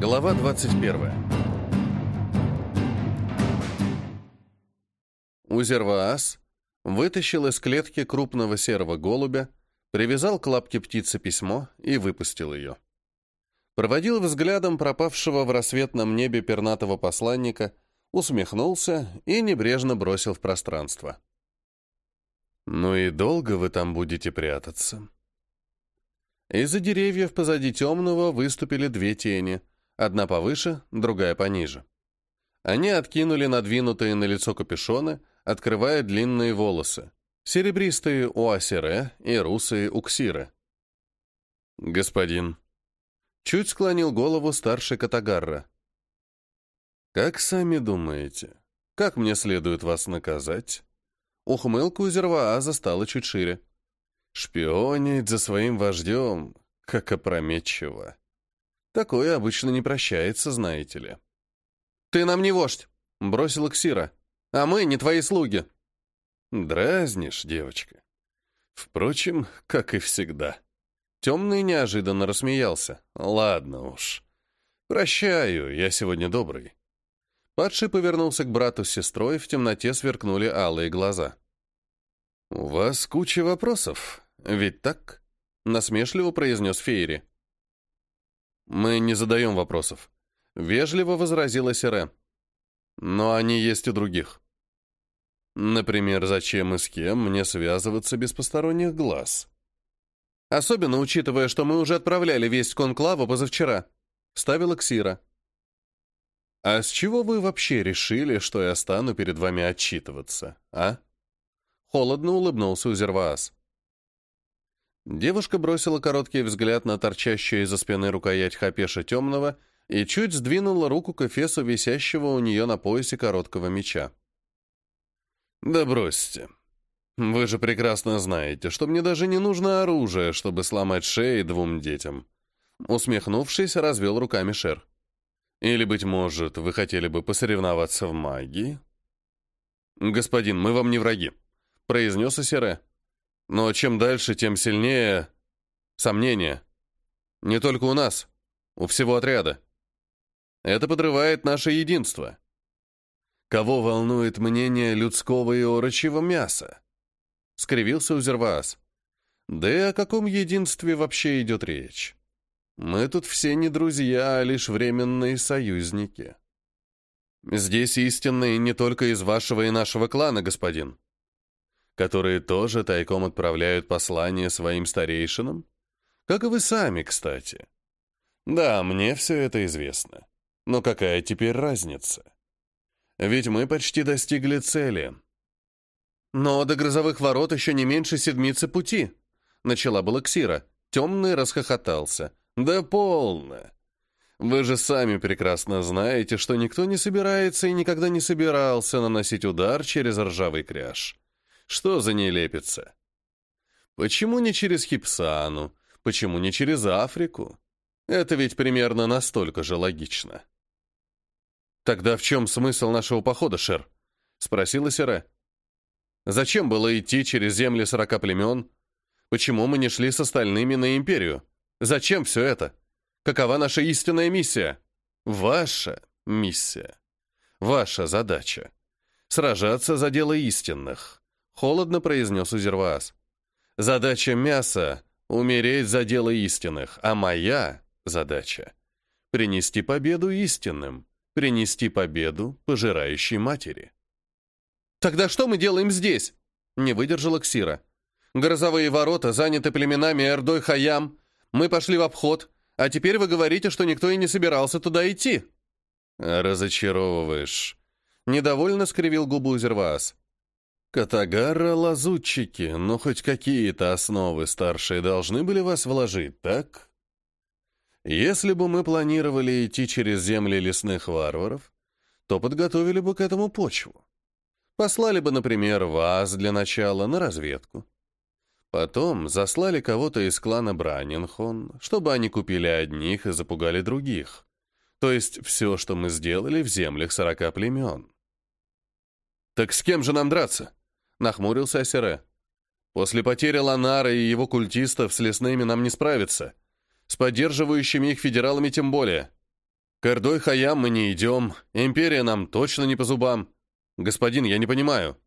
Глава 21. Узерваас вытащил из клетки крупного серого голубя, привязал к лапке птицы письмо и выпустил ее. Проводил взглядом пропавшего в рассветном небе пернатого посланника, усмехнулся и небрежно бросил в пространство. «Ну и долго вы там будете прятаться?» Из-за деревьев позади темного выступили две тени, одна повыше, другая пониже. Они откинули надвинутые на лицо капюшоны, открывая длинные волосы, серебристые у Асире и русые у Ксиры. «Господин», — чуть склонил голову старший Катагарра. «Как сами думаете, как мне следует вас наказать?» Ухмылка у Зервааза стала чуть шире. Шпионить за своим вождем, как опрометчиво. Такое обычно не прощается, знаете ли. «Ты нам не вождь!» — бросила Ксира. «А мы не твои слуги!» «Дразнишь, девочка. Впрочем, как и всегда». Темный неожиданно рассмеялся. «Ладно уж. Прощаю, я сегодня добрый». Падший повернулся к брату с сестрой, в темноте сверкнули алые глаза. «У вас куча вопросов, ведь так?» — насмешливо произнес Фейри. «Мы не задаем вопросов», — вежливо возразила Сере. «Но они есть у других. Например, зачем и с кем мне связываться без посторонних глаз?» «Особенно учитывая, что мы уже отправляли весть Конклаву позавчера», — ставила Ксира. «А с чего вы вообще решили, что я стану перед вами отчитываться, а?» Холодно улыбнулся Узерваас. Девушка бросила короткий взгляд на торчащую из-за спины рукоять Хапеша Темного и чуть сдвинула руку к эфесу, висящего у нее на поясе короткого меча. «Да бросьте. Вы же прекрасно знаете, что мне даже не нужно оружие, чтобы сломать шеи двум детям». Усмехнувшись, развел руками Шер. «Или, быть может, вы хотели бы посоревноваться в магии?» «Господин, мы вам не враги», произнес Асере. Но чем дальше, тем сильнее сомнения. Не только у нас, у всего отряда. Это подрывает наше единство. Кого волнует мнение людского и орочьего мяса? Скривился Узерваас. Да и о каком единстве вообще идет речь? Мы тут все не друзья, а лишь временные союзники. Здесь истинные не только из вашего и нашего клана, господин которые тоже тайком отправляют послания своим старейшинам? Как и вы сами, кстати. Да, мне все это известно. Но какая теперь разница? Ведь мы почти достигли цели. Но до грозовых ворот еще не меньше седмицы пути. Начала была Ксира. Темный расхохотался. Да полно. Вы же сами прекрасно знаете, что никто не собирается и никогда не собирался наносить удар через ржавый кряж. Что за нелепица? Почему не через Хипсану? Почему не через Африку? Это ведь примерно настолько же логично. «Тогда в чем смысл нашего похода, Шер?» — спросила Сере. «Зачем было идти через земли сорока племен? Почему мы не шли с остальными на Империю? Зачем все это? Какова наша истинная миссия? Ваша миссия. Ваша задача. Сражаться за дело истинных. Холодно произнес Узерваас. Задача мяса — умереть за дело истинных, а моя задача — принести победу истинным, принести победу пожирающей матери. «Тогда что мы делаем здесь?» — не выдержала Ксира. «Грозовые ворота заняты племенами Эрдой Хаям. Мы пошли в обход, а теперь вы говорите, что никто и не собирался туда идти». «Разочаровываешь». Недовольно скривил губу Узерваас. Катагара — лазутчики, но хоть какие-то основы старшие должны были вас вложить, так? Если бы мы планировали идти через земли лесных варваров, то подготовили бы к этому почву. Послали бы, например, вас для начала на разведку. Потом заслали кого-то из клана Бранинхон, чтобы они купили одних и запугали других. То есть все, что мы сделали в землях сорока племен. «Так с кем же нам драться?» Нахмурился Асере. После потери Ланара и его культистов с лесными нам не справиться. С поддерживающими их федералами тем более. К Эрдой Хаям мы не идем, империя нам точно не по зубам. Господин, я не понимаю».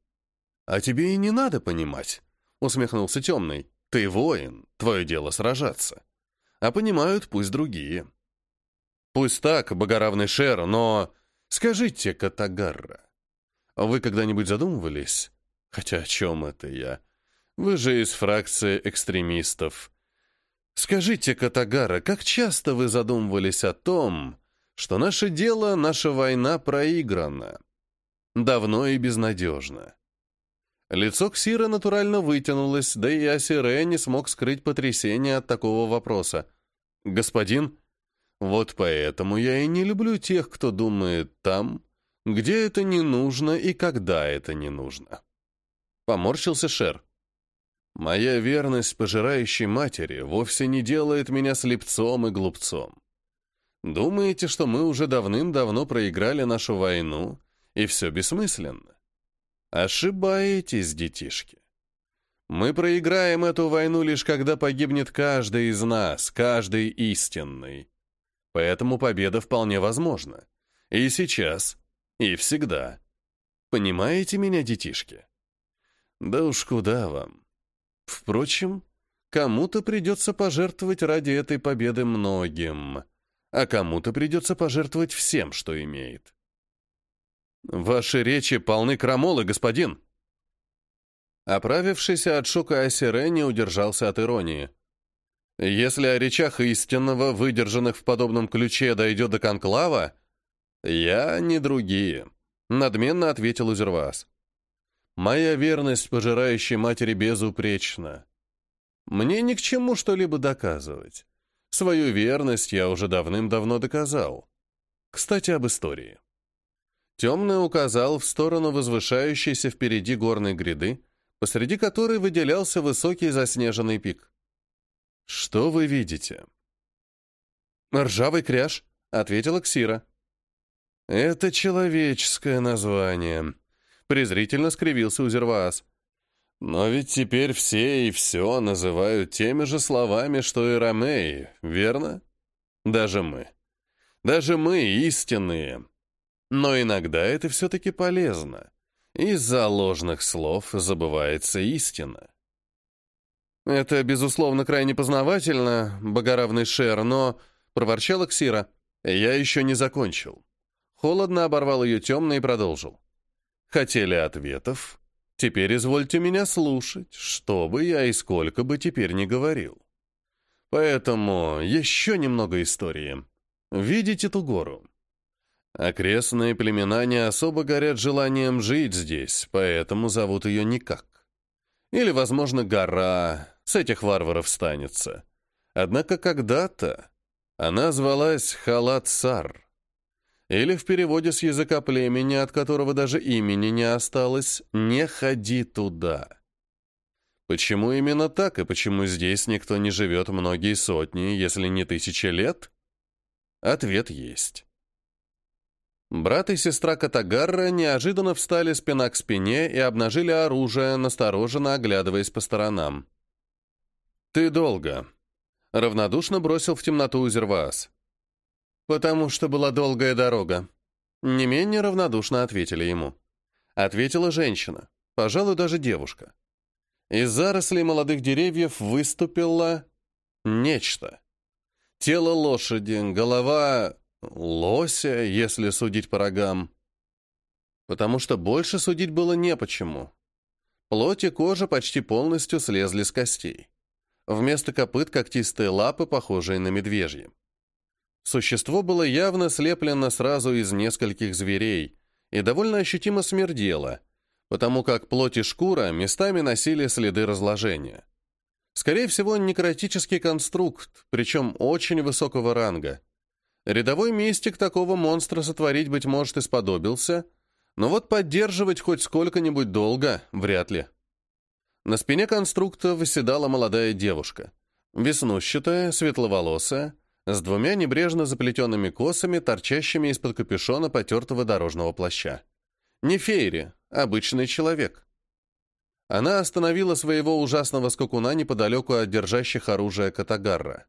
«А тебе и не надо понимать», — усмехнулся темный. «Ты воин, твое дело сражаться. А понимают пусть другие». «Пусть так, богоравный Шер, но...» «Скажите, Катагарра, вы когда-нибудь задумывались? Хотя о чем это я? Вы же из фракции экстремистов. Скажите, Катагара, как часто вы задумывались о том, что наше дело, наша война проиграна? Давно и безнадежно. Лицо Ксира натурально вытянулось, да и Асире не смог скрыть потрясение от такого вопроса. «Господин, вот поэтому я и не люблю тех, кто думает там, где это не нужно и когда это не нужно». Поморщился Шер. «Моя верность пожирающей матери вовсе не делает меня слепцом и глупцом. Думаете, что мы уже давным-давно проиграли нашу войну, и все бессмысленно? Ошибаетесь, детишки. Мы проиграем эту войну лишь когда погибнет каждый из нас, каждый истинный. Поэтому победа вполне возможна. И сейчас, и всегда. Понимаете меня, детишки? Да уж куда вам. Впрочем, кому-то придется пожертвовать ради этой победы многим, а кому-то придется пожертвовать всем, что имеет. Ваши речи полны крамолы, господин. Оправившийся от шока Асире не удержался от иронии. Если о речах истинного, выдержанных в подобном ключе, дойдет до конклава, я не другие, надменно ответил Узервас. Моя верность пожирающей матери безупречна. Мне ни к чему что-либо доказывать. Свою верность я уже давным-давно доказал. Кстати, об истории. Темный указал в сторону возвышающейся впереди горной гряды, посреди которой выделялся высокий заснеженный пик. «Что вы видите?» «Ржавый кряж», — ответила Ксира. «Это человеческое название», — презрительно скривился Узерваас. «Но ведь теперь все и все называют теми же словами, что и ромеи, верно? Даже мы. Даже мы истинные, но иногда это все-таки полезно. Из-за ложных слов забывается истина. «Это, безусловно, крайне познавательно, богоравный Шер, но...» — проворчала Ксира. «Я еще не закончил». Холодно оборвал ее темно и продолжил. «Хотели ответов? Теперь извольте меня слушать, что бы я и сколько бы теперь не говорил. Поэтому еще немного истории. Видите ту гору? Окрестные племена не особо горят желанием жить здесь, поэтому зовут ее никак. Или, возможно, гора, с этих варваров станется. Однако когда-то она звалась Халат-Сар. Или в переводе с языка племени, от которого даже имени не осталось, «Не ходи туда». Почему именно так, и почему здесь никто не живет многие сотни, если не тысячи лет? Ответ есть. Брат и сестра Катагарра неожиданно встали спина к спине и обнажили оружие, настороженно оглядываясь по сторонам. «Ты долго», — равнодушно бросил в темноту Узерваас. «Потому что была долгая дорога». Не менее равнодушно ответили ему. Ответила женщина, пожалуй, даже девушка. Из зарослей молодых деревьев выступило нечто. Тело лошади, голова Лося, если судить по рогам. Потому что больше судить было не почему. Плоть и кожа почти полностью слезли с костей. Вместо копыт когтистые лапы, похожие на медвежьи. Существо было явно слеплено сразу из нескольких зверей и довольно ощутимо смердело, потому как плоть и шкура местами носили следы разложения. Скорее всего, некротический конструкт, причем очень высокого ранга. Рядовой мистик такого монстра сотворить, быть может, и сподобился, но вот поддерживать хоть сколько-нибудь долго вряд ли. На спине конструкта восседала молодая девушка. Веснущатая, светловолосая, с двумя небрежно заплетенными косами, торчащими из-под капюшона потертого дорожного плаща. Не Фейри, обычный человек. Она остановила своего ужасного скакуна неподалеку от держащих оружие Катагарра.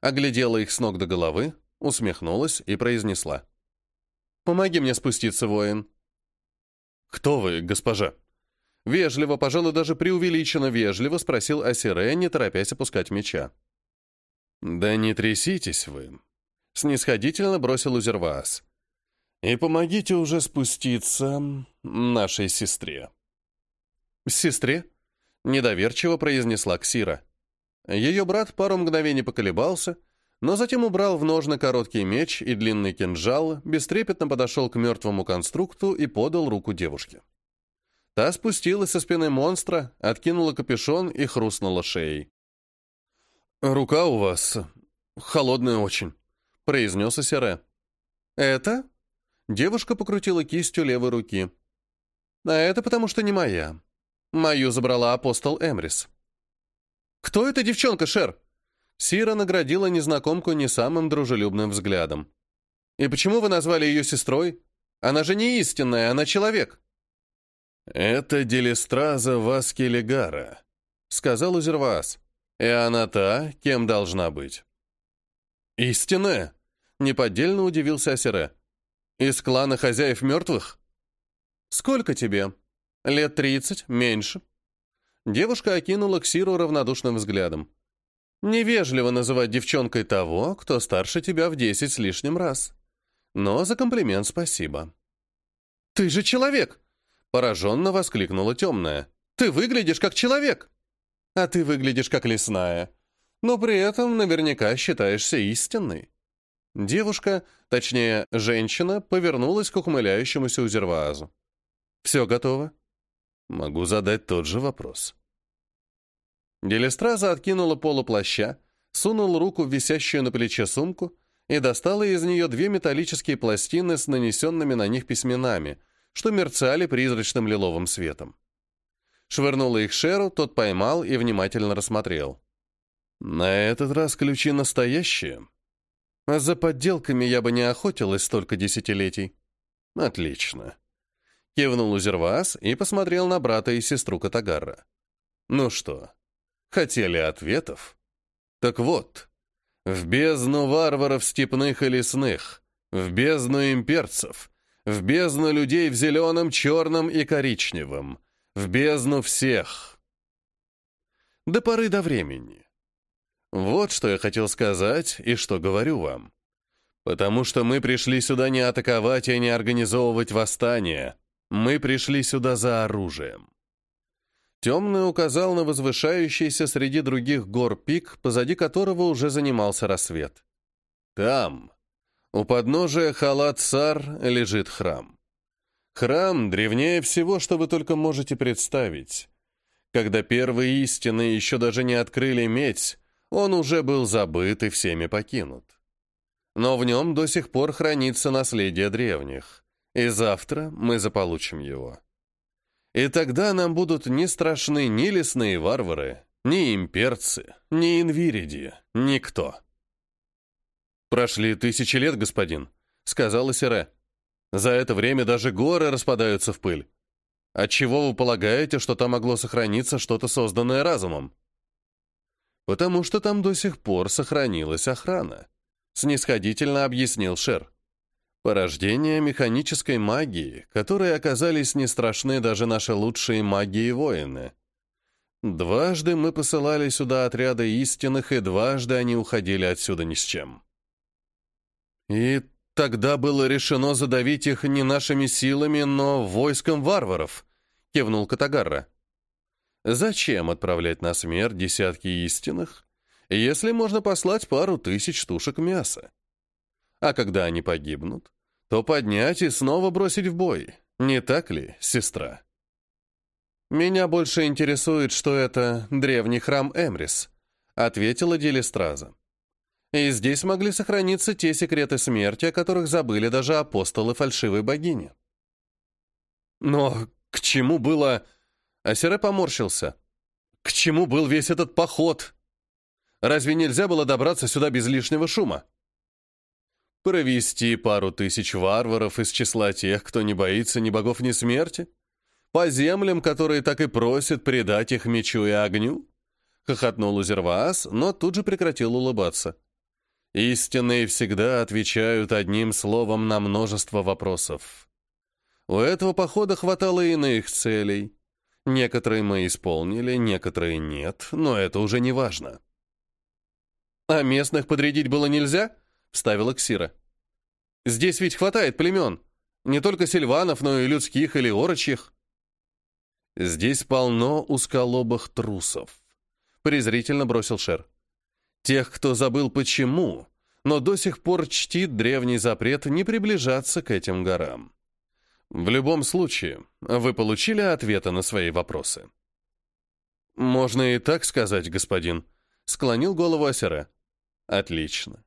Оглядела их с ног до головы, усмехнулась и произнесла. «Помоги мне спуститься, воин». «Кто вы, госпожа?» Вежливо, пожалуй, даже преувеличенно вежливо спросил Асире, не торопясь опускать меча. «Да не тряситесь вы», — снисходительно бросил Узерваас. «И помогите уже спуститься нашей сестре». «Сестре?» — недоверчиво произнесла Ксира. Ее брат пару мгновений поколебался, но затем убрал в ножны короткий меч и длинный кинжал, бестрепетно подошел к мертвому конструкту и подал руку девушке. Та спустилась со спины монстра, откинула капюшон и хрустнула шеей. «Рука у вас холодная очень», — произнес Асере. «Это?» — девушка покрутила кистью левой руки. «А это потому что не моя. Мою забрала апостол Эмрис». «Кто эта девчонка, Шер?» Сира наградила незнакомку не самым дружелюбным взглядом. «И почему вы назвали ее сестрой? Она же не истинная, она человек». «Это Делистраза Васкелегара», — сказал Узервас. «И она та, кем должна быть». «Истинная?» — неподдельно удивился Асере. «Из клана хозяев мертвых?» «Сколько тебе? Лет тридцать? Меньше?» Девушка окинула Ксиру равнодушным взглядом. «Невежливо называть девчонкой того, кто старше тебя в десять с лишним раз. Но за комплимент спасибо». «Ты же человек!» Пораженно воскликнула темная. «Ты выглядишь как человек!» «А ты выглядишь как лесная, но при этом наверняка считаешься истинной». Девушка, точнее, женщина, повернулась к ухмыляющемуся Узерваазу. «Все готово?» «Могу задать тот же вопрос». Делестраза откинула полуплаща, сунул руку в висящую на плече сумку и достала из нее две металлические пластины с нанесенными на них письменами — что мерцали призрачным лиловым светом. Швырнула их Шеру, тот поймал и внимательно рассмотрел. «На этот раз ключи настоящие. А за подделками я бы не охотилась столько десятилетий». «Отлично». Кивнул Узервас и посмотрел на брата и сестру Катагарра. «Ну что, хотели ответов? Так вот, в бездну варваров степных и лесных, в бездну имперцев, в бездну людей в зеленом, черном и коричневом, в бездну всех. До поры до времени. Вот что я хотел сказать и что говорю вам. Потому что мы пришли сюда не атаковать и не организовывать восстание. Мы пришли сюда за оружием. Темный указал на возвышающийся среди других гор пик, позади которого уже занимался рассвет. Там, у подножия Халат-Сар лежит храм. Храм древнее всего, что вы только можете представить. Когда первые истины еще даже не открыли медь, он уже был забыт и всеми покинут. Но в нем до сих пор хранится наследие древних, и завтра мы заполучим его. И тогда нам будут не страшны ни лесные варвары, ни имперцы, ни инвириди, никто. «Прошли тысячи лет, господин», — сказала Сире. «За это время даже горы распадаются в пыль. Отчего вы полагаете, что там могло сохраниться что-то созданное разумом?» «Потому что там до сих пор сохранилась охрана», — снисходительно объяснил Шер. «Порождение механической магии, которые оказались не страшны даже наши лучшие маги и воины. Дважды мы посылали сюда отряды истинных, и дважды они уходили отсюда ни с чем». И тогда было решено задавить их не нашими силами, но войском варваров, кивнул Катагарра. Зачем отправлять на смерть десятки истинных, если можно послать пару тысяч тушек мяса? А когда они погибнут, то поднять и снова бросить в бой, не так ли, сестра? Меня больше интересует, что это древний храм Эмрис, ответила Делистраза. И здесь могли сохраниться те секреты смерти, о которых забыли даже апостолы фальшивой богини. Но к чему было... Асере поморщился. К чему был весь этот поход? Разве нельзя было добраться сюда без лишнего шума? Провести пару тысяч варваров из числа тех, кто не боится ни богов, ни смерти? По землям, которые так и просят предать их мечу и огню? Хохотнул Узерваас, но тут же прекратил улыбаться. Истинные всегда отвечают одним словом на множество вопросов. У этого похода хватало иных целей. Некоторые мы исполнили, некоторые нет, но это уже не важно. «А местных подрядить было нельзя?» — вставила Ксира. «Здесь ведь хватает племен. Не только сильванов, но и людских или орочьих». «Здесь полно узколобых трусов», — презрительно бросил Шер. «Тех, кто забыл почему, но до сих пор чтит древний запрет не приближаться к этим горам. В любом случае, вы получили ответы на свои вопросы». «Можно и так сказать, господин», — склонил голову Асера. «Отлично.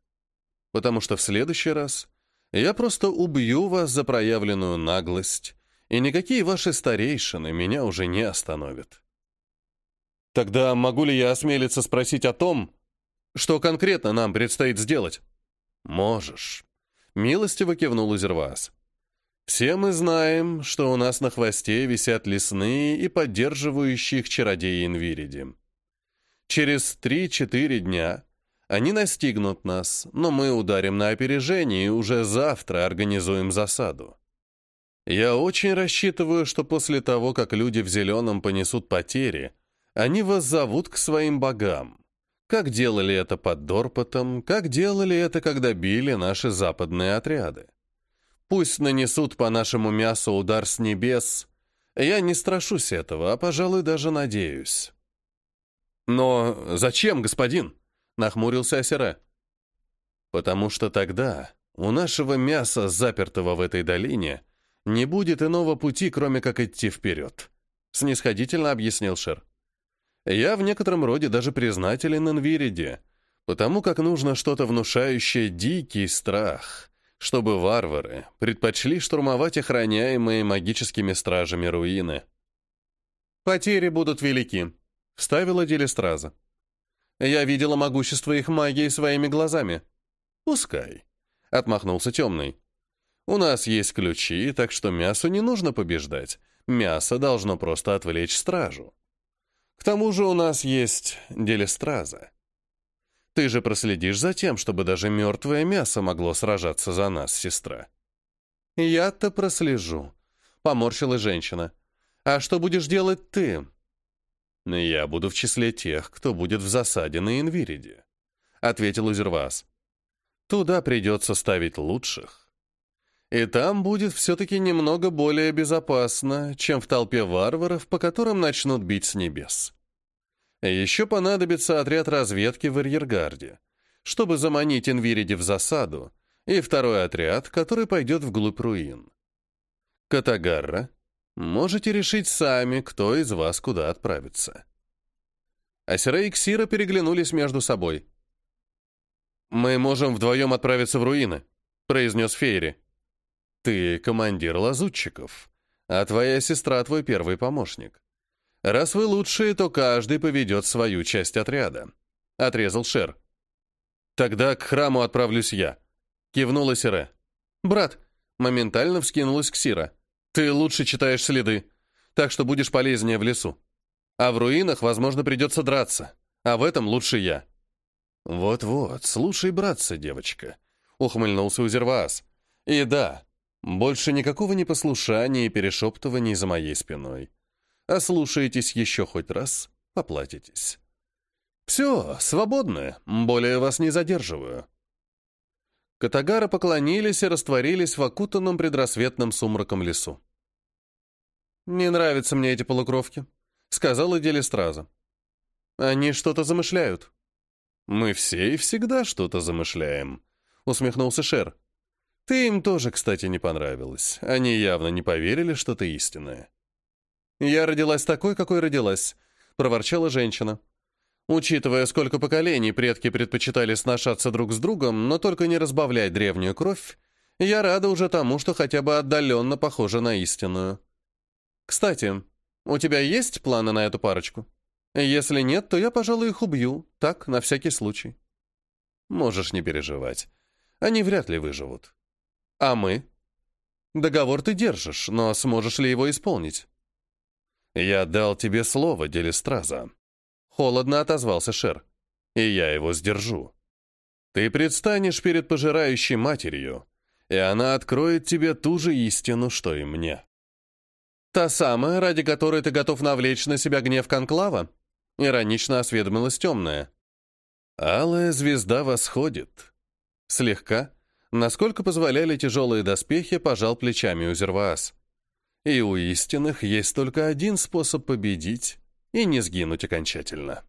Потому что в следующий раз я просто убью вас за проявленную наглость, и никакие ваши старейшины меня уже не остановят». «Тогда могу ли я осмелиться спросить о том, что конкретно нам предстоит сделать?» «Можешь», — милостиво кивнул Узервас. «Все мы знаем, что у нас на хвосте висят лесные и поддерживающие их чародеи Инвириди. Через три-четыре дня они настигнут нас, но мы ударим на опережение и уже завтра организуем засаду. Я очень рассчитываю, что после того, как люди в зеленом понесут потери, они вас зовут к своим богам, как делали это под Дорпотом, как делали это, когда били наши западные отряды. Пусть нанесут по нашему мясу удар с небес. Я не страшусь этого, а, пожалуй, даже надеюсь. «Но зачем, господин?» — нахмурился Асера. «Потому что тогда у нашего мяса, запертого в этой долине, не будет иного пути, кроме как идти вперед», — снисходительно объяснил Шер. «Я в некотором роде даже признателен Инвириде, потому как нужно что-то внушающее дикий страх, чтобы варвары предпочли штурмовать охраняемые магическими стражами руины». «Потери будут велики», — вставила Делистраза. «Я видела могущество их магии своими глазами». «Пускай», — отмахнулся темный. У нас есть ключи, так что мясу не нужно побеждать. Мясо должно просто отвлечь стражу. К тому же у нас есть делестраза. Ты же проследишь за тем, чтобы даже мертвое мясо могло сражаться за нас, сестра. Я-то прослежу, поморщила женщина. А что будешь делать ты? Я буду в числе тех, кто будет в засаде на Инвириде, ответил Узервас. Туда придется ставить лучших. И там будет все-таки немного более безопасно, чем в толпе варваров, по которым начнут бить с небес. Еще понадобится отряд разведки в арьергарде, чтобы заманить Инвириди в засаду, и второй отряд, который пойдет вглубь руин. Катагарра, можете решить сами, кто из вас куда отправится. Асера и Ксира переглянулись между собой. «Мы можем вдвоем отправиться в руины», — произнес Фейри. Ты командир лазутчиков, а твоя сестра твой первый помощник. Раз вы лучшие, то каждый поведет свою часть отряда. Отрезал Шер. Тогда к храму отправлюсь я. Кивнула Сире. Брат, моментально вскинулась Ксира. Ты лучше читаешь следы, так что будешь полезнее в лесу. А в руинах, возможно, придется драться. А в этом лучше я. Вот-вот, слушай, братца, девочка. Ухмыльнулся Узерваас. И да, больше никакого непослушания и перешептываний за моей спиной. А слушаетесь еще хоть раз, поплатитесь. Все, свободны, более вас не задерживаю. Катагары поклонились и растворились в окутанном предрассветным сумраком лесу. «Не нравятся мне эти полукровки», — сказала Делистраза. «Они что-то замышляют». «Мы все и всегда что-то замышляем», — усмехнулся Шер. Ты им тоже, кстати, не понравилась. Они явно не поверили, что ты истинная. «Я родилась такой, какой родилась», — проворчала женщина. «Учитывая, сколько поколений предки предпочитали сношаться друг с другом, но только не разбавлять древнюю кровь, я рада уже тому, что хотя бы отдаленно похожа на истинную. Кстати, у тебя есть планы на эту парочку? Если нет, то я, пожалуй, их убью, так, на всякий случай». «Можешь не переживать. Они вряд ли выживут. А мы? Договор ты держишь, но сможешь ли его исполнить? Я дал тебе слово, Делистраза. Холодно отозвался Шер. И я его сдержу. Ты предстанешь перед пожирающей матерью, и она откроет тебе ту же истину, что и мне. Та самая, ради которой ты готов навлечь на себя гнев Конклава? Иронично осведомилась темная. Алая звезда восходит. Слегка, насколько позволяли тяжелые доспехи, пожал плечами Узерваас. И у истинных есть только один способ победить и не сгинуть окончательно.